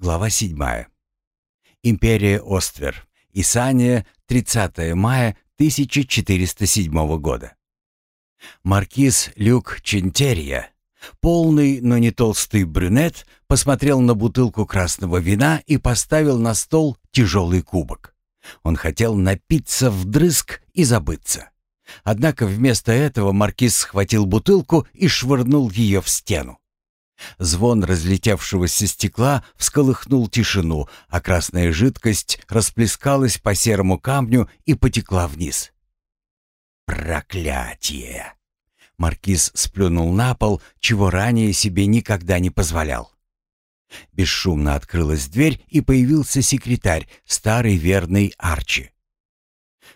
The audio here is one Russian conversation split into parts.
глава 7. Империя Оствер. Исания, 30 мая 1407 года. Маркиз Люк Чентерия, полный, но не толстый брюнет, посмотрел на бутылку красного вина и поставил на стол тяжелый кубок. Он хотел напиться вдрызг и забыться. Однако вместо этого маркиз схватил бутылку и швырнул ее в стену. Звон разлетевшегося стекла всколыхнул тишину, а красная жидкость расплескалась по серому камню и потекла вниз. «Проклятие!» Маркиз сплюнул на пол, чего ранее себе никогда не позволял. Бесшумно открылась дверь, и появился секретарь, старый верный Арчи.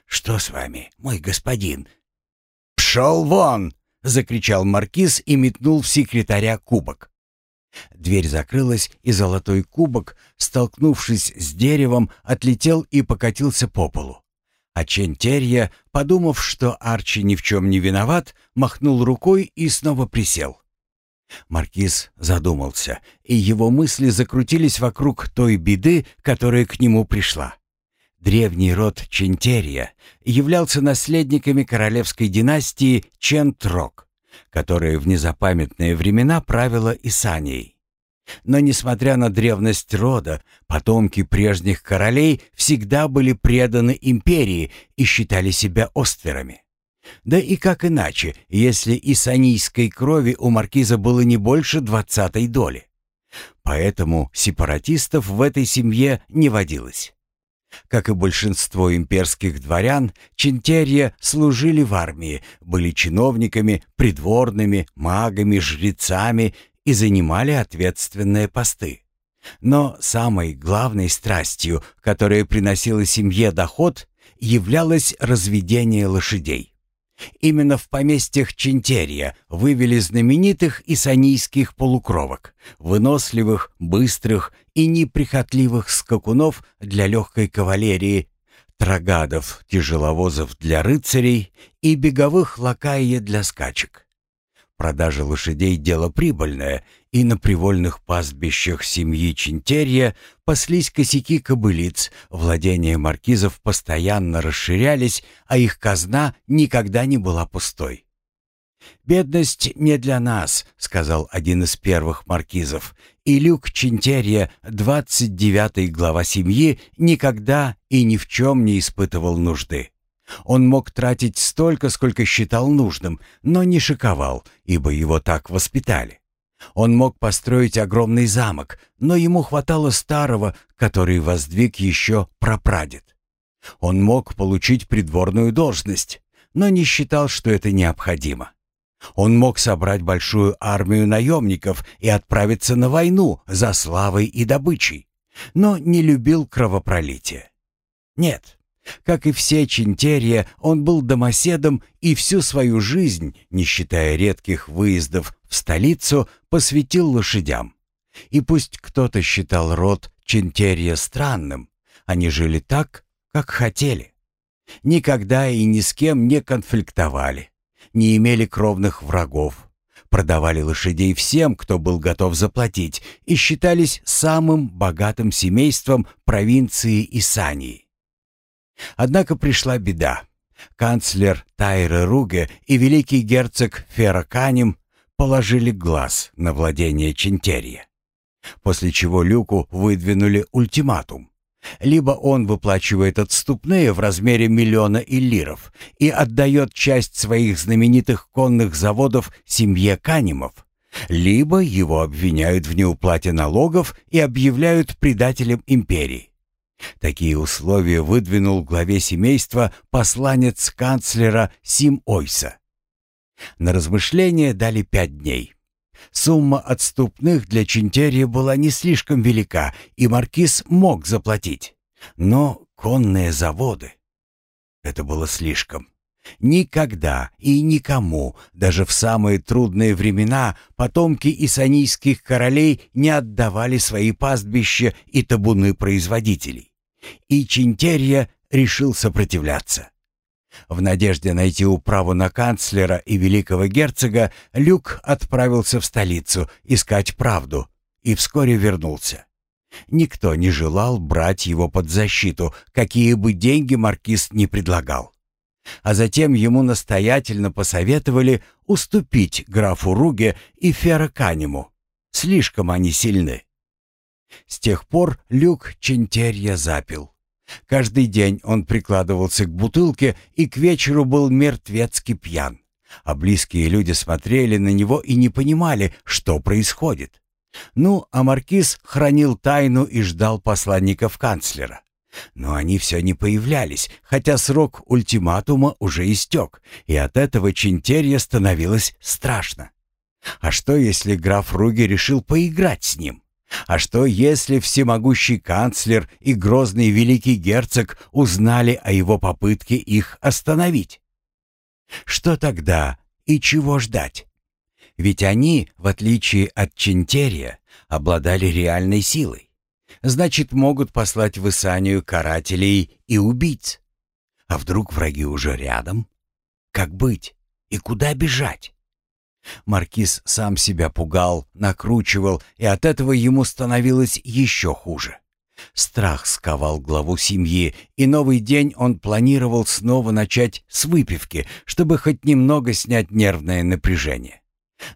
«Что с вами, мой господин?» «Пшел вон!» — закричал маркиз и метнул в секретаря кубок. Дверь закрылась, и золотой кубок, столкнувшись с деревом, отлетел и покатился по полу. А Чентерья, подумав, что Арчи ни в чем не виноват, махнул рукой и снова присел. Маркиз задумался, и его мысли закрутились вокруг той беды, которая к нему пришла. Древний род Чентерия являлся наследниками королевской династии Чентрок, которая в незапамятные времена правила Исанией. Но несмотря на древность рода, потомки прежних королей всегда были преданы империи и считали себя остверами. Да и как иначе, если исанийской крови у маркиза было не больше двадцатой доли. Поэтому сепаратистов в этой семье не водилось. Как и большинство имперских дворян, Чинтерья служили в армии, были чиновниками, придворными, магами, жрецами и занимали ответственные посты. Но самой главной страстью, которая приносила семье доход, являлось разведение лошадей. Именно в поместьях Чинтерия вывели знаменитых исанийских полукровок, выносливых, быстрых и неприхотливых скакунов для легкой кавалерии, трагадов, тяжеловозов для рыцарей и беговых лакаи для скачек. Продажа лошадей – дело прибыльное, и на привольных пастбищах семьи Чинтерья паслись косяки кобылиц, владения маркизов постоянно расширялись, а их казна никогда не была пустой. «Бедность не для нас», — сказал один из первых маркизов, и Люк Чинтерья, двадцать девятый глава семьи, никогда и ни в чем не испытывал нужды. Он мог тратить столько, сколько считал нужным, но не шиковал, ибо его так воспитали. Он мог построить огромный замок, но ему хватало старого, который воздвиг еще прапрадед. Он мог получить придворную должность, но не считал, что это необходимо. Он мог собрать большую армию наемников и отправиться на войну за славой и добычей, но не любил кровопролитие. Нет, как и все Чинтерия, он был домоседом и всю свою жизнь, не считая редких выездов в столицу, посвятил лошадям. И пусть кто-то считал род Чинтерия странным, они жили так, как хотели. Никогда и ни с кем не конфликтовали, не имели кровных врагов, продавали лошадей всем, кто был готов заплатить, и считались самым богатым семейством провинции Исании. Однако пришла беда. Канцлер Тайре Руге и великий герцог Ферраканем положили глаз на владение Чентерия. После чего Люку выдвинули ультиматум. Либо он выплачивает отступные в размере миллиона иллиров и отдает часть своих знаменитых конных заводов семье Канемов, либо его обвиняют в неуплате налогов и объявляют предателем империи. Такие условия выдвинул главе семейства посланец канцлера Сим Ойса. На размышление дали пять дней. Сумма отступных для Чинтерия была не слишком велика, и маркиз мог заплатить. Но конные заводы... Это было слишком. Никогда и никому, даже в самые трудные времена, потомки исанийских королей не отдавали свои пастбища и табуны производителей. И Чинтерья решил сопротивляться. В надежде найти управу на канцлера и великого герцога, Люк отправился в столицу искать правду и вскоре вернулся. Никто не желал брать его под защиту, какие бы деньги маркиз не предлагал. А затем ему настоятельно посоветовали уступить графу Руге и Ферраканему. Слишком они сильны. С тех пор Люк Чентерья запил. Каждый день он прикладывался к бутылке и к вечеру был мертвецки пьян. А близкие люди смотрели на него и не понимали, что происходит. Ну, а маркиз хранил тайну и ждал посланников канцлера. Но они все не появлялись, хотя срок ультиматума уже истек, и от этого Чинтерья становилось страшно. А что, если граф Руги решил поиграть с ним? А что, если всемогущий канцлер и грозный великий герцог узнали о его попытке их остановить? Что тогда и чего ждать? Ведь они, в отличие от Чинтерия, обладали реальной силой. Значит, могут послать в Исанию карателей и убийц. А вдруг враги уже рядом? Как быть? И куда бежать? Маркиз сам себя пугал, накручивал, и от этого ему становилось еще хуже. Страх сковал главу семьи, и новый день он планировал снова начать с выпивки, чтобы хоть немного снять нервное напряжение.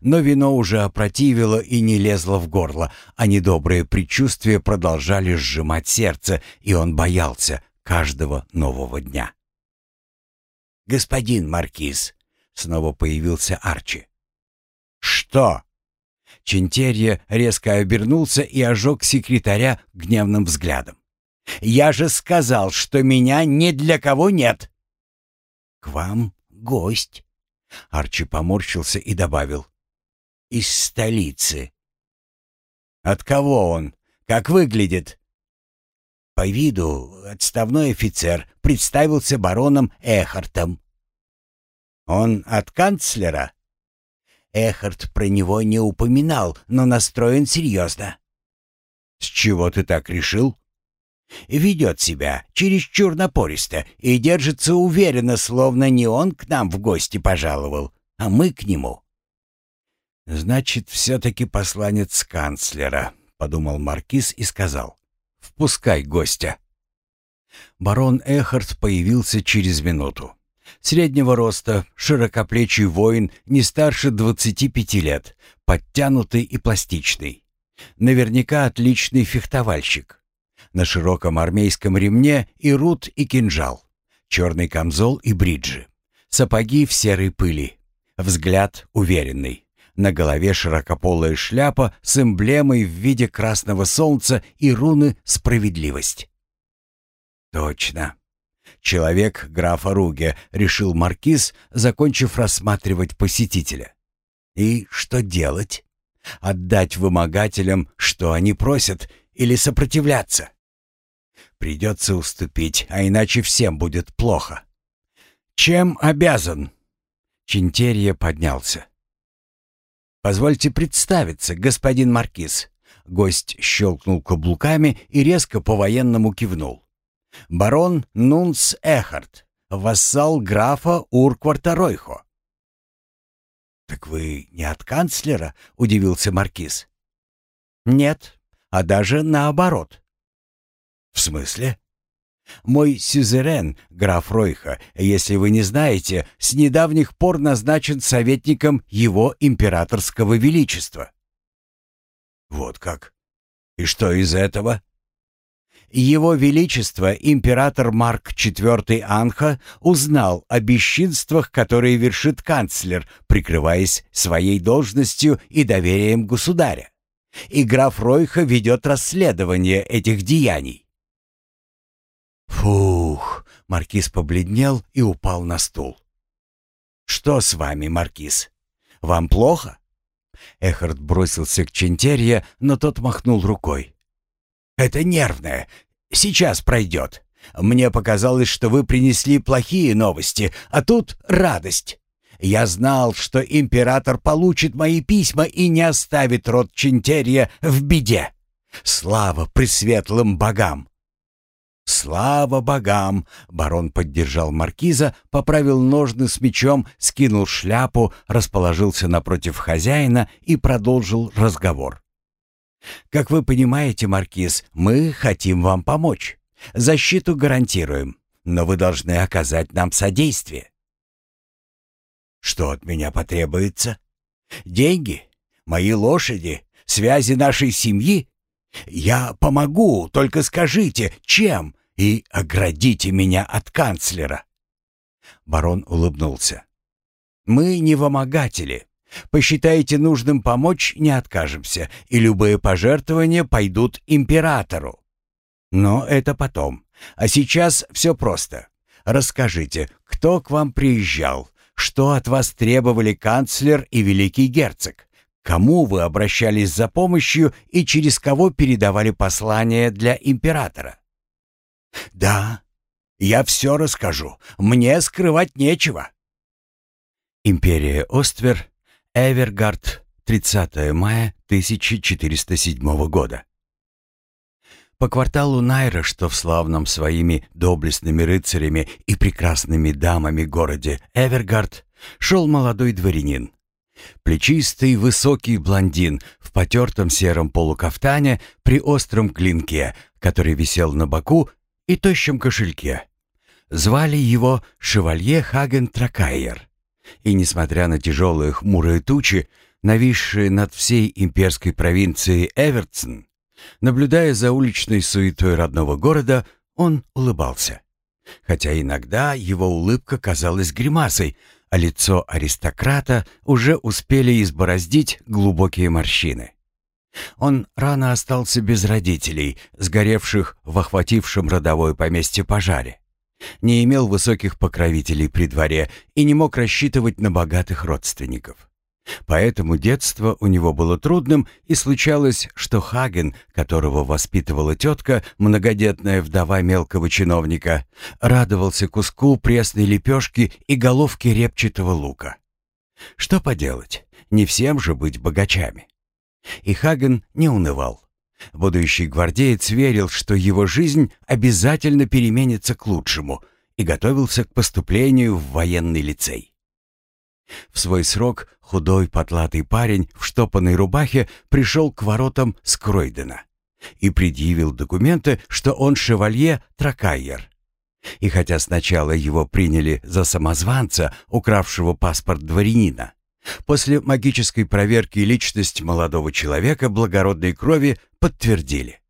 Но вино уже опротивило и не лезло в горло, а недобрые предчувствия продолжали сжимать сердце, и он боялся каждого нового дня. «Господин Маркиз!» — снова появился Арчи. «Что?» Чентерья резко обернулся и ожег секретаря гневным взглядом. «Я же сказал, что меня ни для кого нет!» «К вам гость!» Арчи поморщился и добавил. «Из столицы». «От кого он? Как выглядит?» По виду отставной офицер представился бароном Эхартом. «Он от канцлера?» Эхард про него не упоминал, но настроен серьезно. «С чего ты так решил?» «Ведет себя чересчур напористо и держится уверенно, словно не он к нам в гости пожаловал, а мы к нему». «Значит, все-таки посланец канцлера», — подумал маркиз и сказал. «Впускай гостя». Барон Эхард появился через минуту. Среднего роста, широкоплечий воин, не старше 25 лет, подтянутый и пластичный. Наверняка отличный фехтовальщик. На широком армейском ремне и рут, и кинжал. Черный камзол и бриджи. Сапоги в серой пыли. Взгляд уверенный. На голове широкополая шляпа с эмблемой в виде красного солнца и руны «Справедливость». Точно. Человек графа Руге, решил маркиз, закончив рассматривать посетителя. И что делать? Отдать вымогателям, что они просят, или сопротивляться? Придется уступить, а иначе всем будет плохо. Чем обязан? Чинтерья поднялся. «Позвольте представиться, господин маркиз». Гость щелкнул каблуками и резко по-военному кивнул. Барон Нунц Эхард, вассал графа Уркварта Ройхо. «Так вы не от канцлера?» — удивился маркиз. «Нет, а даже наоборот». «В смысле?» «Мой сюзерен, граф Ройха, если вы не знаете, с недавних пор назначен советником его императорского величества». «Вот как? И что из этого?» Его Величество, император Марк IV Анха, узнал о бесчинствах, которые вершит канцлер, прикрываясь своей должностью и доверием государя. И граф Ройха ведет расследование этих деяний. «Фух!» — маркиз побледнел и упал на стул. «Что с вами, маркиз? Вам плохо?» Эхард бросился к Чентерье, но тот махнул рукой. «Это нервное. Сейчас пройдет. Мне показалось, что вы принесли плохие новости, а тут радость. Я знал, что император получит мои письма и не оставит род Чинтерия в беде. Слава пресветлым богам!» «Слава богам!» — барон поддержал маркиза, поправил ножны с мечом, скинул шляпу, расположился напротив хозяина и продолжил разговор. Как вы понимаете, Маркиз, мы хотим вам помочь. Защиту гарантируем, но вы должны оказать нам содействие. Что от меня потребуется? Деньги? Мои лошади? Связи нашей семьи? Я помогу, только скажите, чем, и оградите меня от канцлера. Барон улыбнулся. Мы не вымогатели. Посчитаете нужным помочь, не откажемся, и любые пожертвования пойдут императору. Но это потом. А сейчас все просто. Расскажите, кто к вам приезжал, что от вас требовали канцлер и великий герцог? Кому вы обращались за помощью и через кого передавали послание для императора? Да, я все расскажу. Мне скрывать нечего. Империя Оствер, Эвергард, 30 мая 1407 года. По кварталу Найра, что в славном своими доблестными рыцарями и прекрасными дамами городе Эвергард, шел молодой дворянин. Плечистый высокий блондин в потертом сером полукафтане при остром клинке, который висел на боку, и тощем кошельке. Звали его Шевалье Хаген Тракайер. И, несмотря на тяжелые хмурые тучи, нависшие над всей имперской провинцией Эвертсон, Наблюдая за уличной суетой родного города, он улыбался. Хотя иногда его улыбка казалась гримасой, а лицо аристократа уже успели избороздить глубокие морщины. Он рано остался без родителей, сгоревших в охватившем родовое поместье пожаре. Не имел высоких покровителей при дворе и не мог рассчитывать на богатых родственников. Поэтому детство у него было трудным, и случалось, что Хаген, которого воспитывала тетка, многодетная вдова мелкого чиновника, радовался куску пресной лепешки и головке репчатого лука. Что поделать, не всем же быть богачами. И Хаген не унывал. Будущий гвардеец верил, что его жизнь обязательно переменится к лучшему, и готовился к поступлению в военный лицей. В свой срок худой потлатый парень в штопанной рубахе пришел к воротам Скройдена и предъявил документы, что он шевалье Тракайер. И хотя сначала его приняли за самозванца, укравшего паспорт дворянина, после магической проверки личность молодого человека благородной крови подтвердили.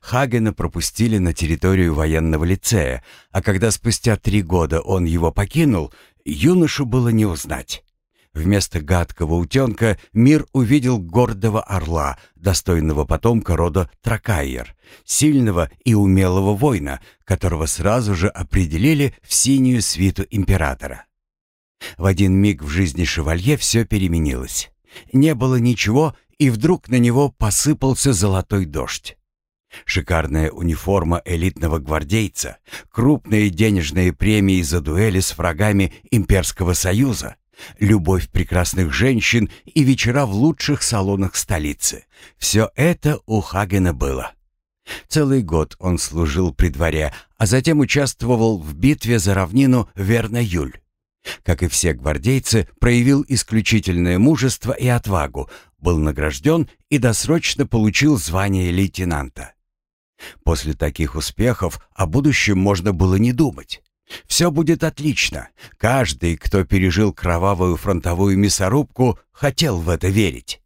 Хагена пропустили на территорию военного лицея, а когда спустя три года он его покинул, юношу было не узнать. Вместо гадкого утенка мир увидел гордого орла, достойного потомка рода Тракайер, сильного и умелого воина, которого сразу же определили в синюю свиту императора. В один миг в жизни шевалье все переменилось. Не было ничего, и вдруг на него посыпался золотой дождь. Шикарная униформа элитного гвардейца, крупные денежные премии за дуэли с врагами Имперского Союза, любовь прекрасных женщин и вечера в лучших салонах столицы. Все это у Хагена было. Целый год он служил при дворе, а затем участвовал в битве за равнину Верна-Юль. Как и все гвардейцы, проявил исключительное мужество и отвагу, был награжден и досрочно получил звание лейтенанта. После таких успехов о будущем можно было не думать. Все будет отлично. Каждый, кто пережил кровавую фронтовую мясорубку, хотел в это верить.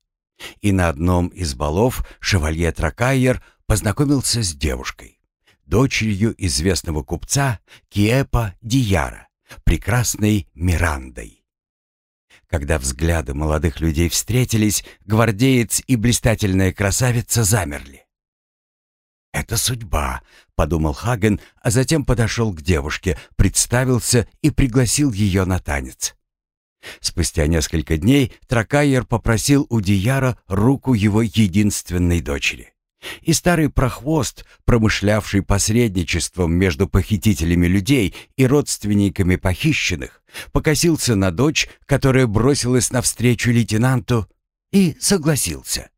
И на одном из балов шевалье Тракайер познакомился с девушкой, дочерью известного купца Киепа Дияра, прекрасной Мирандой. Когда взгляды молодых людей встретились, гвардеец и блистательная красавица замерли. «Это судьба», — подумал Хаген, а затем подошел к девушке, представился и пригласил ее на танец. Спустя несколько дней Тракайер попросил у Дияра руку его единственной дочери. И старый прохвост, промышлявший посредничеством между похитителями людей и родственниками похищенных, покосился на дочь, которая бросилась навстречу лейтенанту, и согласился.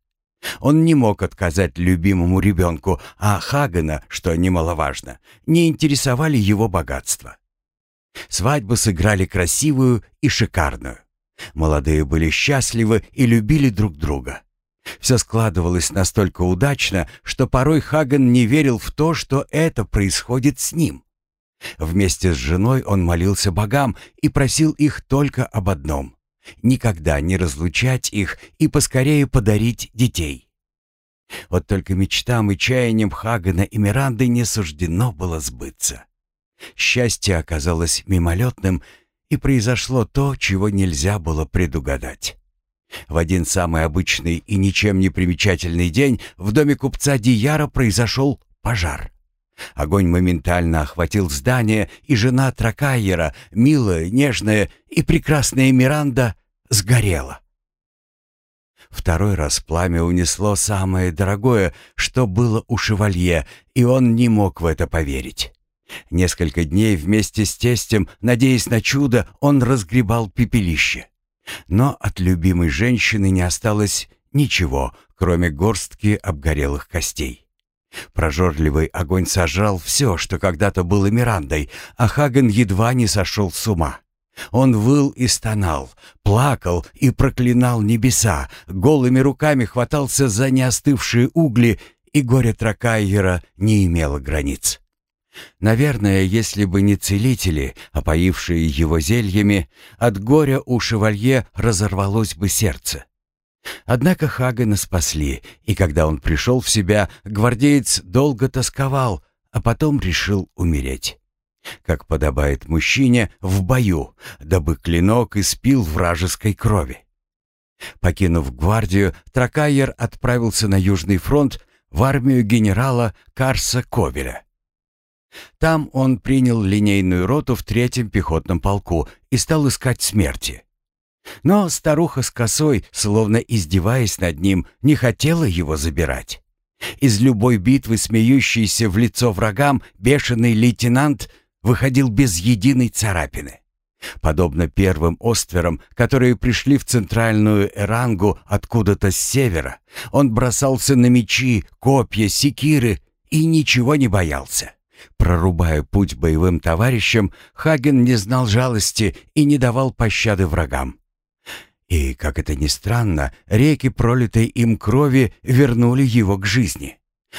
Он не мог отказать любимому ребенку, а Хагена, что немаловажно, не интересовали его богатства. Свадьбу сыграли красивую и шикарную. Молодые были счастливы и любили друг друга. Все складывалось настолько удачно, что порой Хаген не верил в то, что это происходит с ним. Вместе с женой он молился богам и просил их только об одном — никогда не разлучать их и поскорее подарить детей. Вот только мечтам и чаяниям Хагена и Миранды не суждено было сбыться. Счастье оказалось мимолетным, и произошло то, чего нельзя было предугадать. В один самый обычный и ничем не примечательный день в доме купца Дияра произошел пожар. Огонь моментально охватил здание, и жена Тракайера, милая, нежная и прекрасная Миранда, сгорела. Второй раз пламя унесло самое дорогое, что было у шевалье, и он не мог в это поверить. Несколько дней вместе с тестем, надеясь на чудо, он разгребал пепелище. Но от любимой женщины не осталось ничего, кроме горстки обгорелых костей. Прожорливый огонь сожрал все, что когда-то было Мирандой, а Хаген едва не сошел с ума. Он выл и стонал, плакал и проклинал небеса, голыми руками хватался за неостывшие угли, и горе Тракайера не имело границ. Наверное, если бы не целители, опоившие его зельями, от горя у шевалье разорвалось бы сердце. Однако Хагена спасли, и когда он пришел в себя, гвардеец долго тосковал, а потом решил умереть. Как подобает мужчине в бою, дабы клинок испил вражеской крови. Покинув гвардию, Тракайер отправился на Южный фронт в армию генерала Карса Ковеля. Там он принял линейную роту в третьем пехотном полку и стал искать смерти. Но старуха с косой, словно издеваясь над ним, не хотела его забирать. Из любой битвы, смеющийся в лицо врагам, бешеный лейтенант выходил без единой царапины. Подобно первым остверам, которые пришли в центральную Эрангу откуда-то с севера, он бросался на мечи, копья, секиры и ничего не боялся. Прорубая путь боевым товарищам, Хаген не знал жалости и не давал пощады врагам. И, как это ни странно, реки пролитой им крови вернули его к жизни.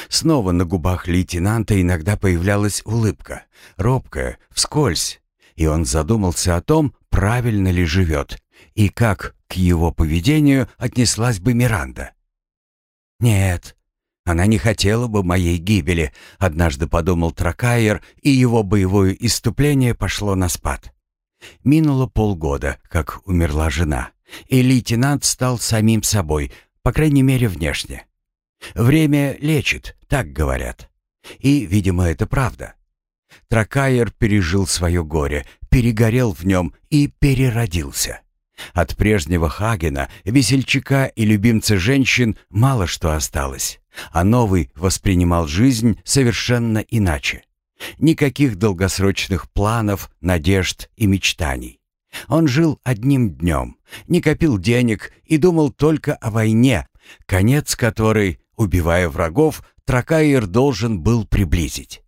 Снова на губах лейтенанта иногда появлялась улыбка, робкая, вскользь, и он задумался о том, правильно ли живет, и как к его поведению отнеслась бы Миранда. «Нет, она не хотела бы моей гибели», — однажды подумал Тракайер, и его боевое иступление пошло на спад. Минуло полгода, как умерла жена и лейтенант стал самим собой, по крайней мере, внешне. Время лечит, так говорят. И, видимо, это правда. Тракайер пережил свое горе, перегорел в нем и переродился. От прежнего Хагена, весельчака и любимца женщин мало что осталось, а новый воспринимал жизнь совершенно иначе. Никаких долгосрочных планов, надежд и мечтаний. Он жил одним днем, не копил денег и думал только о войне, конец которой, убивая врагов, Тракаир должен был приблизить.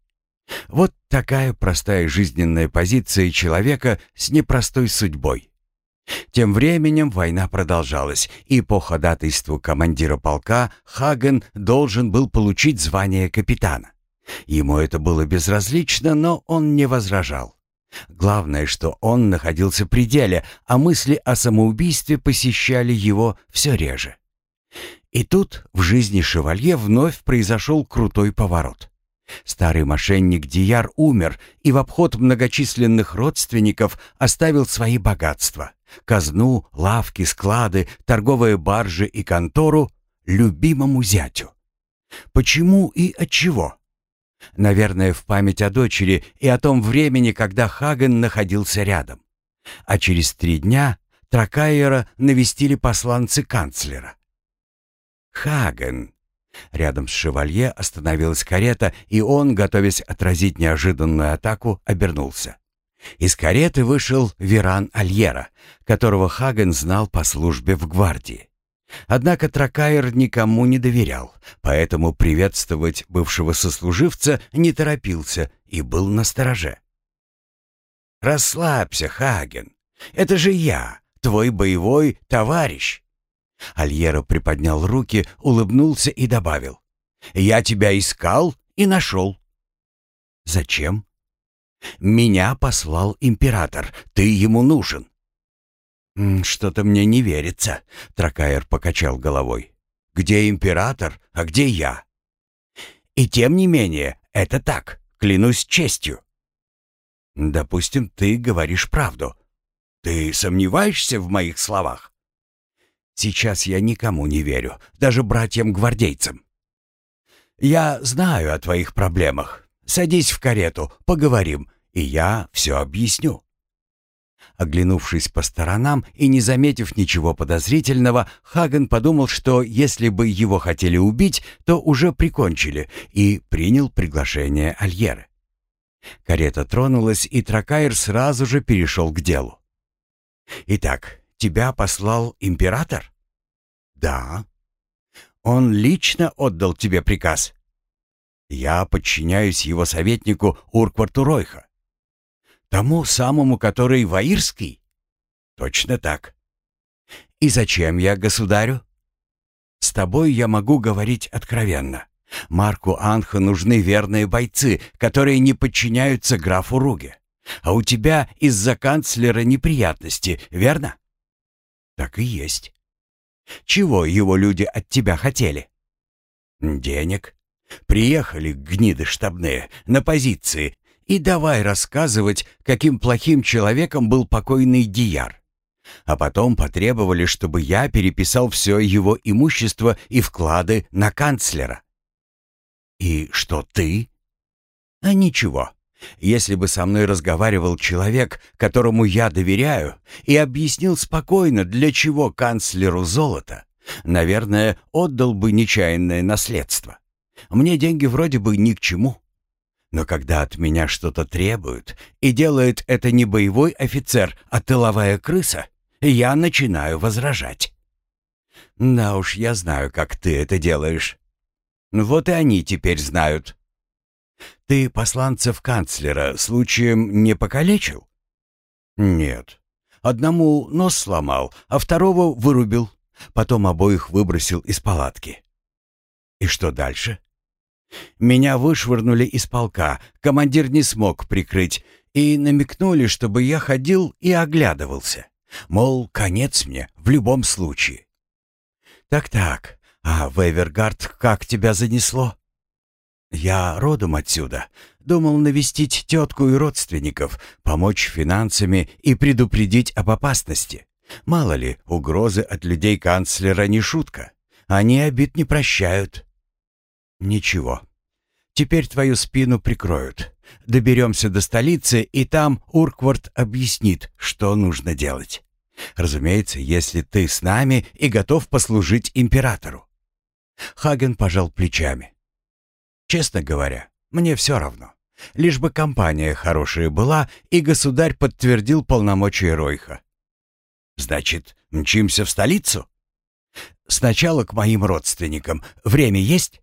Вот такая простая жизненная позиция человека с непростой судьбой. Тем временем война продолжалась, и по ходатайству командира полка Хаген должен был получить звание капитана. Ему это было безразлично, но он не возражал. Главное, что он находился при деле, а мысли о самоубийстве посещали его все реже. И тут в жизни шевалье вновь произошел крутой поворот. Старый мошенник Дияр умер и в обход многочисленных родственников оставил свои богатства — казну, лавки, склады, торговые баржи и контору — любимому зятю. Почему и от чего? Наверное, в память о дочери и о том времени, когда Хаген находился рядом. А через три дня Тракайера навестили посланцы канцлера. Хаген. Рядом с шевалье остановилась карета, и он, готовясь отразить неожиданную атаку, обернулся. Из кареты вышел Веран Альера, которого Хаген знал по службе в гвардии. Однако Тракайер никому не доверял, поэтому приветствовать бывшего сослуживца не торопился и был настороже. «Расслабься, Хаген. Это же я, твой боевой товарищ». Альера приподнял руки, улыбнулся и добавил. «Я тебя искал и нашел». «Зачем?» «Меня послал император. Ты ему нужен». «Что-то мне не верится», — Тракаер покачал головой. «Где император, а где я?» «И тем не менее, это так, клянусь честью». «Допустим, ты говоришь правду. Ты сомневаешься в моих словах?» «Сейчас я никому не верю, даже братьям-гвардейцам». «Я знаю о твоих проблемах. Садись в карету, поговорим, и я все объясню». Оглянувшись по сторонам и не заметив ничего подозрительного, Хаген подумал, что если бы его хотели убить, то уже прикончили, и принял приглашение Альеры. Карета тронулась, и Тракайр сразу же перешел к делу. «Итак, тебя послал император?» «Да». «Он лично отдал тебе приказ?» «Я подчиняюсь его советнику Уркварту Ройха». Тому самому, который Ваирский? Точно так. И зачем я государю? С тобой я могу говорить откровенно. Марку Анха нужны верные бойцы, которые не подчиняются графу Руге. А у тебя из-за канцлера неприятности, верно? Так и есть. Чего его люди от тебя хотели? Денег. Приехали гниды штабные на позиции и давай рассказывать, каким плохим человеком был покойный Дияр. А потом потребовали, чтобы я переписал все его имущество и вклады на канцлера. И что ты? А ничего. Если бы со мной разговаривал человек, которому я доверяю, и объяснил спокойно, для чего канцлеру золото, наверное, отдал бы нечаянное наследство. Мне деньги вроде бы ни к чему. Но когда от меня что-то требуют, и делает это не боевой офицер, а тыловая крыса, я начинаю возражать. Да уж, я знаю, как ты это делаешь. Вот и они теперь знают. Ты посланцев канцлера случаем не покалечил? Нет. Одному нос сломал, а второго вырубил. Потом обоих выбросил из палатки. И что дальше? Меня вышвырнули из полка, командир не смог прикрыть, и намекнули, чтобы я ходил и оглядывался. Мол, конец мне в любом случае. Так-так, а в Эвергард как тебя занесло? Я родом отсюда. Думал навестить тетку и родственников, помочь финансами и предупредить об опасности. Мало ли, угрозы от людей канцлера не шутка. Они обид не прощают. «Ничего. Теперь твою спину прикроют. Доберемся до столицы, и там Урквард объяснит, что нужно делать. Разумеется, если ты с нами и готов послужить императору». Хаген пожал плечами. «Честно говоря, мне все равно. Лишь бы компания хорошая была, и государь подтвердил полномочия Ройха». «Значит, мчимся в столицу?» «Сначала к моим родственникам. Время есть?»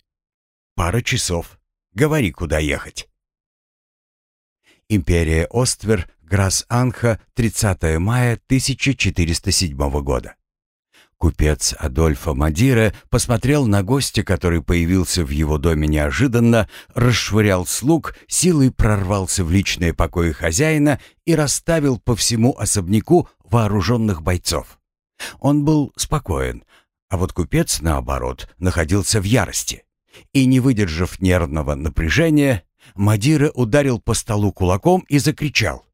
Пара часов. Говори, куда ехать. Империя Оствер, Грас-Анха, 30 мая 1407 года. Купец Адольфо Мадире посмотрел на гостя, который появился в его доме неожиданно, расшвырял слуг, силой прорвался в личные покои хозяина и расставил по всему особняку вооруженных бойцов. Он был спокоен, а вот купец, наоборот, находился в ярости и, не выдержав нервного напряжения, Мадира ударил по столу кулаком и закричал.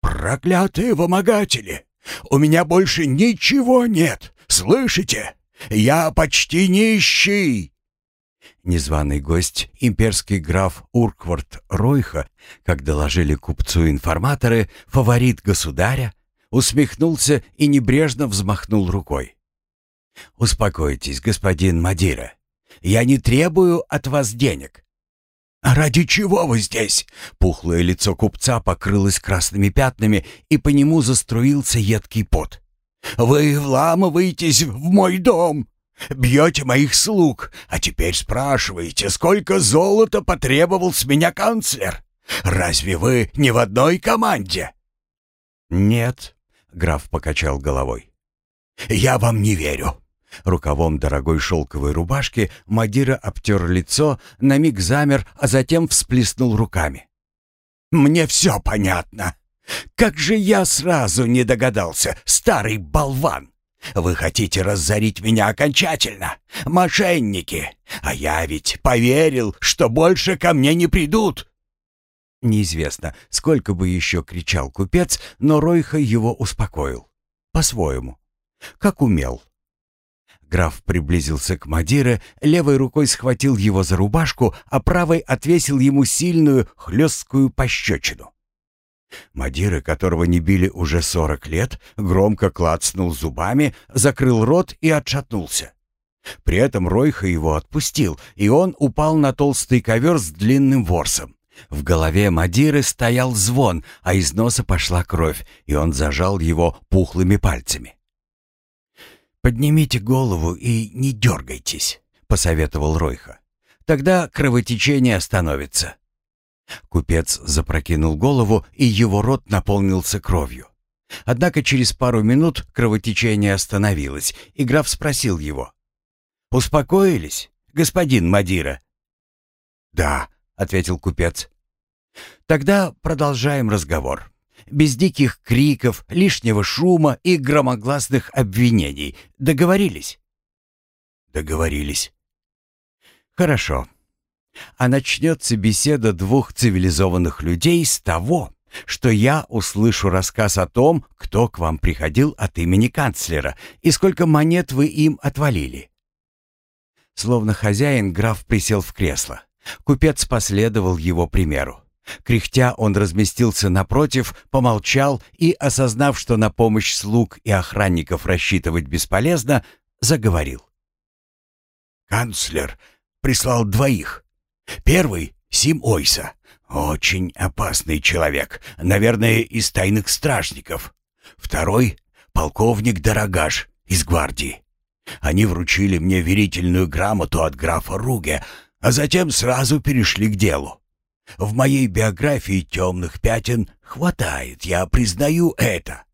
«Проклятые вымогатели! У меня больше ничего нет! Слышите? Я почти нищий!» Незваный гость, имперский граф Урквард Ройха, как доложили купцу-информаторы, фаворит государя, усмехнулся и небрежно взмахнул рукой. «Успокойтесь, господин Мадира. Я не требую от вас денег». «А ради чего вы здесь?» Пухлое лицо купца покрылось красными пятнами, и по нему заструился едкий пот. «Вы вламываетесь в мой дом, бьете моих слуг, а теперь спрашиваете, сколько золота потребовал с меня канцлер? Разве вы не в одной команде?» «Нет», — граф покачал головой. «Я вам не верю. Рукавом дорогой шелковой рубашки Мадира обтер лицо, на миг замер, а затем всплеснул руками. «Мне все понятно. Как же я сразу не догадался, старый болван! Вы хотите разорить меня окончательно, мошенники, а я ведь поверил, что больше ко мне не придут!» Неизвестно, сколько бы еще кричал купец, но Ройха его успокоил. По-своему. Как умел. Граф приблизился к Мадире, левой рукой схватил его за рубашку, а правой отвесил ему сильную хлесткую пощечину. Мадира, которого не били уже сорок лет, громко клацнул зубами, закрыл рот и отшатнулся. При этом Ройха его отпустил, и он упал на толстый ковер с длинным ворсом. В голове Мадиры стоял звон, а из носа пошла кровь, и он зажал его пухлыми пальцами. «Поднимите голову и не дергайтесь», — посоветовал Ройха. «Тогда кровотечение остановится». Купец запрокинул голову, и его рот наполнился кровью. Однако через пару минут кровотечение остановилось, и граф спросил его. «Успокоились, господин Мадира?» «Да», — ответил купец. «Тогда продолжаем разговор. Без диких криков, лишнего шума и громогласных обвинений. Договорились?» «Договорились». «Хорошо. А начнется беседа двух цивилизованных людей с того, что я услышу рассказ о том, кто к вам приходил от имени канцлера и сколько монет вы им отвалили». Словно хозяин, граф присел в кресло. Купец последовал его примеру. Кряхтя он разместился напротив, помолчал и, осознав, что на помощь слуг и охранников рассчитывать бесполезно, заговорил. «Канцлер прислал двоих. Первый — Сим Ойса. Очень опасный человек, наверное, из тайных стражников. Второй — полковник Дорогаш из гвардии. Они вручили мне верительную грамоту от графа Руге, а затем сразу перешли к делу. В моей биографии темных пятен хватает, я признаю это.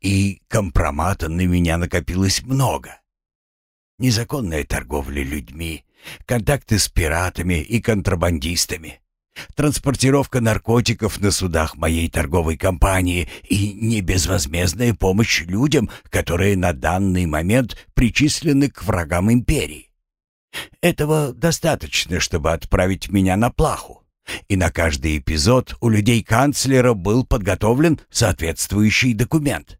И компромата на меня накопилось много. Незаконная торговля людьми, контакты с пиратами и контрабандистами, транспортировка наркотиков на судах моей торговой компании и небезвозмездная помощь людям, которые на данный момент причислены к врагам империи. Этого достаточно, чтобы отправить меня на плаху. И на каждый эпизод у людей канцлера был подготовлен соответствующий документ.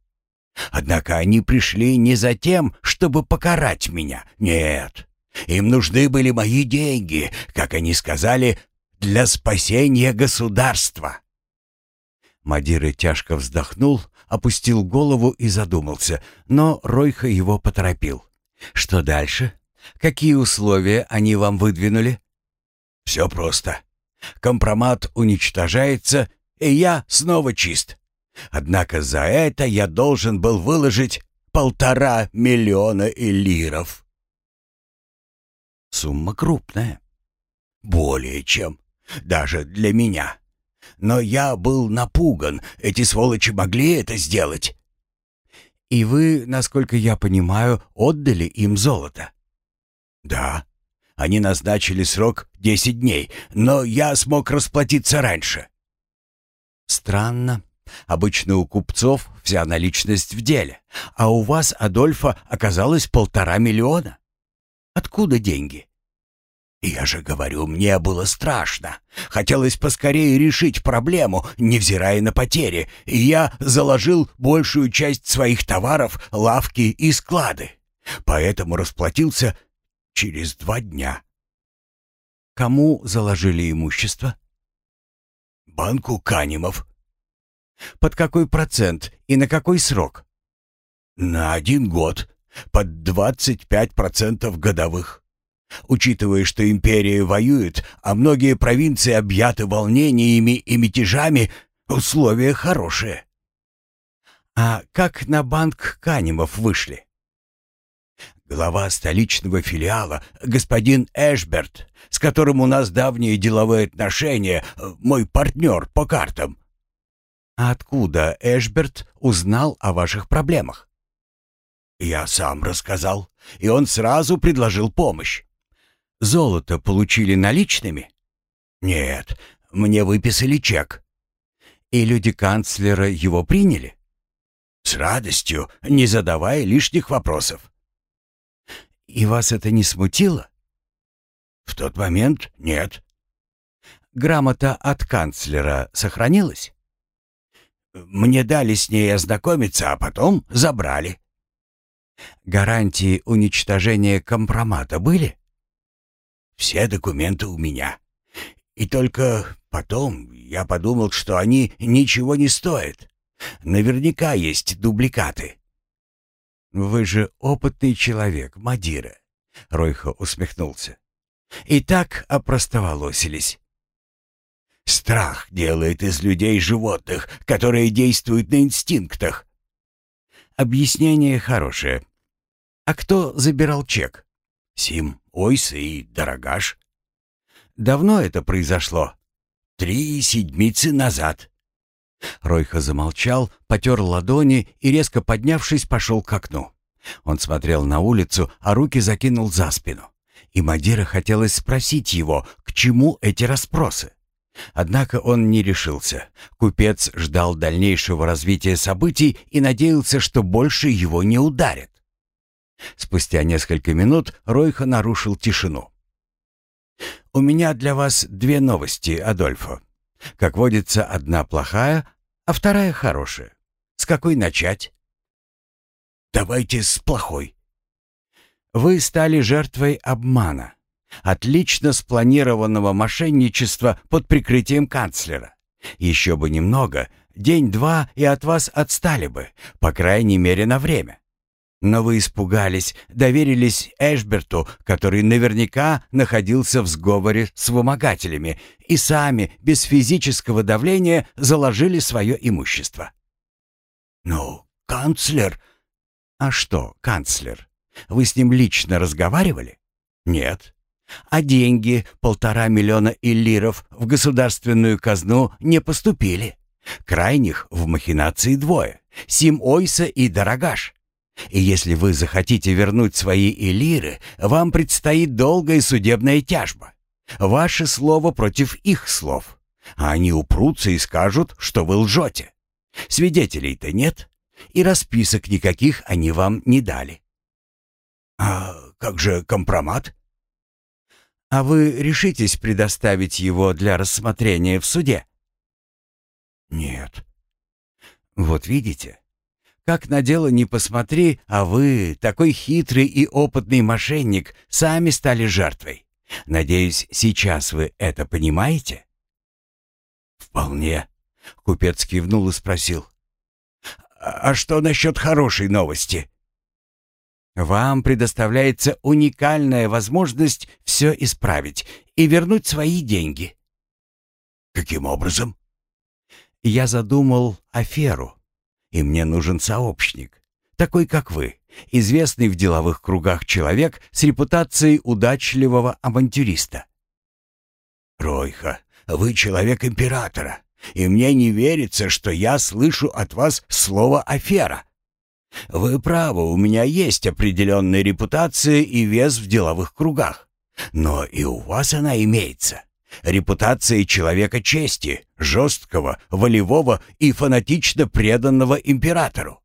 Однако они пришли не за тем, чтобы покарать меня. Нет. Им нужны были мои деньги, как они сказали, для спасения государства. Мадира тяжко вздохнул, опустил голову и задумался, но Ройха его поторопил. «Что дальше?» Какие условия они вам выдвинули? Все просто. Компромат уничтожается, и я снова чист. Однако за это я должен был выложить полтора миллиона элиров. Сумма крупная. Более чем. Даже для меня. Но я был напуган. Эти сволочи могли это сделать. И вы, насколько я понимаю, отдали им золото. «Да. Они назначили срок десять дней, но я смог расплатиться раньше». «Странно. Обычно у купцов вся наличность в деле, а у вас, Адольфа, оказалось полтора миллиона. Откуда деньги?» «Я же говорю, мне было страшно. Хотелось поскорее решить проблему, невзирая на потери, и я заложил большую часть своих товаров, лавки и склады. Поэтому расплатился через два дня. Кому заложили имущество? Банку Канимов. Под какой процент и на какой срок? На один год, под 25% годовых. Учитывая, что империя воюет, а многие провинции объяты волнениями и мятежами, условия хорошие. А как на банк Канимов вышли? Глава столичного филиала, господин Эшберт, с которым у нас давние деловые отношения, мой партнер по картам. А откуда Эшберт узнал о ваших проблемах? Я сам рассказал. и он сразу предложил помощь. Золото получили наличными? Нет, мне выписали чек. И люди канцлера его приняли? С радостью, не задавая лишних вопросов. И вас это не смутило? В тот момент нет. Грамота от канцлера сохранилась? Мне дали с ней ознакомиться, а потом забрали. Гарантии уничтожения компромата были? Все документы у меня. И только потом я подумал, что они ничего не стоят. Наверняка есть дубликаты. Вы же опытный человек, Мадира. Ройхо усмехнулся. И так опростоволосились. Страх делает из людей животных, которые действуют на инстинктах. Объяснение хорошее. А кто забирал чек? Сим, Ойс и Дорогаш. Давно это произошло? Три седмицы назад. Ройха замолчал, потер ладони и, резко поднявшись, пошел к окну. Он смотрел на улицу, а руки закинул за спину. И Мадира хотелось спросить его, к чему эти расспросы. Однако он не решился. Купец ждал дальнейшего развития событий и надеялся, что больше его не ударят. Спустя несколько минут Ройха нарушил тишину. «У меня для вас две новости, Адольфо. Как водится, одна плохая, а вторая хорошая. С какой начать?» «Давайте с плохой». «Вы стали жертвой обмана отлично спланированного мошенничества под прикрытием канцлера. Еще бы немного, день-два, и от вас отстали бы, по крайней мере на время. Но вы испугались, доверились Эшберту, который наверняка находился в сговоре с вымогателями, и сами, без физического давления, заложили свое имущество. «Ну, канцлер...» «А что, канцлер? Вы с ним лично разговаривали?» «Нет. А деньги, полтора миллиона иллиров, в государственную казну не поступили. Крайних в махинации двое — Сим Ойса и Дорогаш. И если вы захотите вернуть свои эллиры, вам предстоит долгая судебная тяжба. Ваше слово против их слов. А они упрутся и скажут, что вы лжете. Свидетелей-то нет, и расписок никаких они вам не дали. «А как же компромат?» А вы решитесь предоставить его для рассмотрения в суде? Нет. Вот видите, как на дело не посмотри, а вы, такой хитрый и опытный мошенник, сами стали жертвой. Надеюсь, сейчас вы это понимаете? Вполне. Купец кивнул и спросил. А что насчет хорошей новости? Вам предоставляется уникальная возможность все исправить и вернуть свои деньги. Каким образом? Я задумал аферу, и мне нужен сообщник, такой как вы, известный в деловых кругах человек с репутацией удачливого авантюриста. Ройха, вы человек императора, и мне не верится, что я слышу от вас слово афера. Вы правы, у меня есть определенная репутация и вес в деловых кругах. Но и у вас она имеется. Репутация человека чести, жесткого, волевого и фанатично преданного императору.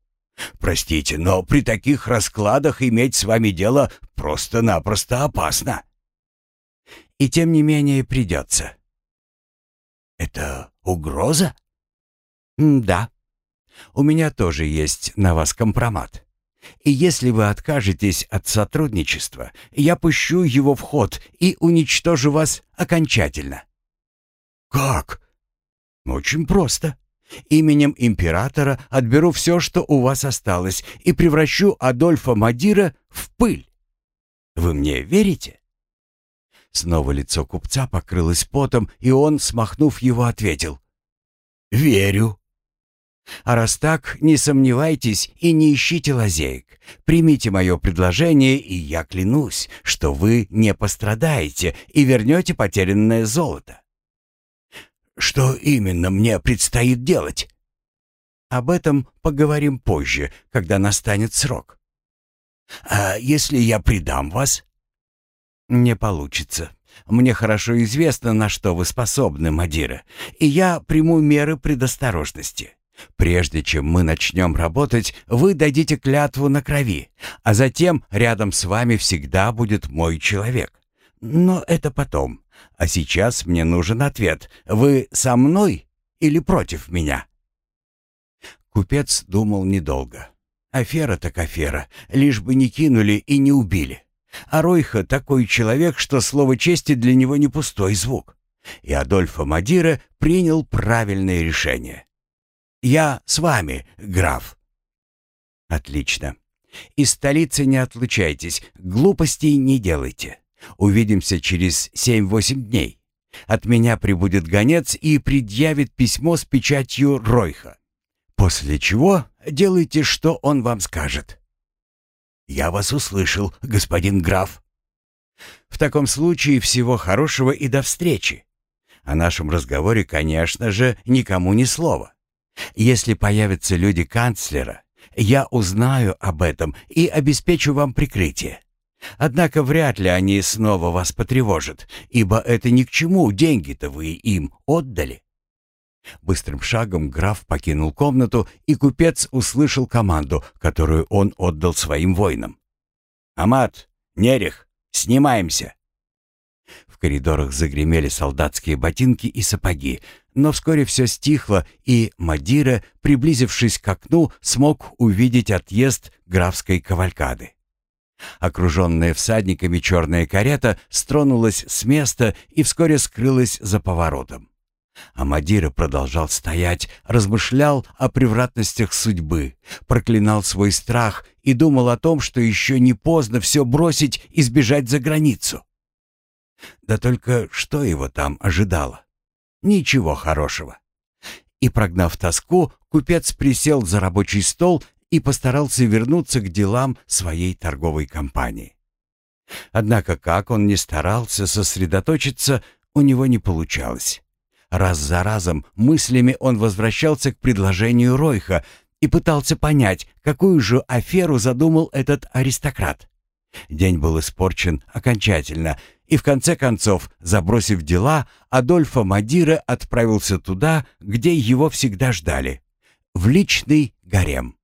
Простите, но при таких раскладах иметь с вами дело просто-напросто опасно. И тем не менее придется. Это угроза? Да. У меня тоже есть на вас компромат. И если вы откажетесь от сотрудничества, я пущу его в ход и уничтожу вас окончательно». «Как?» «Очень просто. Именем императора отберу все, что у вас осталось, и превращу Адольфа Мадира в пыль. Вы мне верите?» Снова лицо купца покрылось потом, и он, смахнув его, ответил. «Верю». А раз так, не сомневайтесь и не ищите лазеек. Примите мое предложение, и я клянусь, что вы не пострадаете и вернете потерянное золото. Что именно мне предстоит делать? Об этом поговорим позже, когда настанет срок. «А если я предам вас?» «Не получится. Мне хорошо известно, на что вы способны, Мадира, и я приму меры предосторожности. Прежде чем мы начнем работать, вы дадите клятву на крови, а затем рядом с вами всегда будет мой человек. Но это потом. А сейчас мне нужен ответ. Вы со мной или против меня?» Купец думал недолго. Афера так афера, лишь бы не кинули и не убили. А Ройха такой человек, что слово чести для него не пустой звук. И Адольфо Мадира принял правильное решение. «Я с вами, граф». «Отлично. Из столицы не отлучайтесь, глупостей не делайте. Увидимся через семь-восемь дней. От меня прибудет гонец и предъявит письмо с печатью Ройха. После чего делайте, что он вам скажет. Я вас услышал, господин граф. В таком случае всего хорошего и до встречи. О нашем разговоре, конечно же, никому ни слова. Если появятся люди канцлера, я узнаю об этом и обеспечу вам прикрытие. Однако вряд ли они снова вас потревожат, ибо это ни к чему, деньги-то вы им отдали. Быстрым шагом граф покинул комнату, и купец услышал команду, которую он отдал своим воинам. «Амат! Нерех! Снимаемся!» Коридорах загремели солдатские ботинки и сапоги, но вскоре все стихло, и Мадира, приблизившись к окну, смог увидеть отъезд графской кавалькады. Окруженная всадниками черная карета стронулась с места и вскоре скрылась за поворотом. А Мадира продолжал стоять, размышлял о превратностях судьбы, проклинал свой страх и думал о том, что еще не поздно все бросить и сбежать за границу. Да только что его там ожидало? Ничего хорошего. И, прогнав тоску, купец присел за рабочий стол и постарался вернуться к делам своей торговой компании. Однако, как он ни старался сосредоточиться, у него не получалось. Раз за разом мыслями он возвращался к предложению Ройха и пытался понять, какую же аферу задумал этот аристократ. День был испорчен окончательно, и в конце концов, забросив дела, Адольфо Мадира отправился туда, где его всегда ждали — в личный гарем.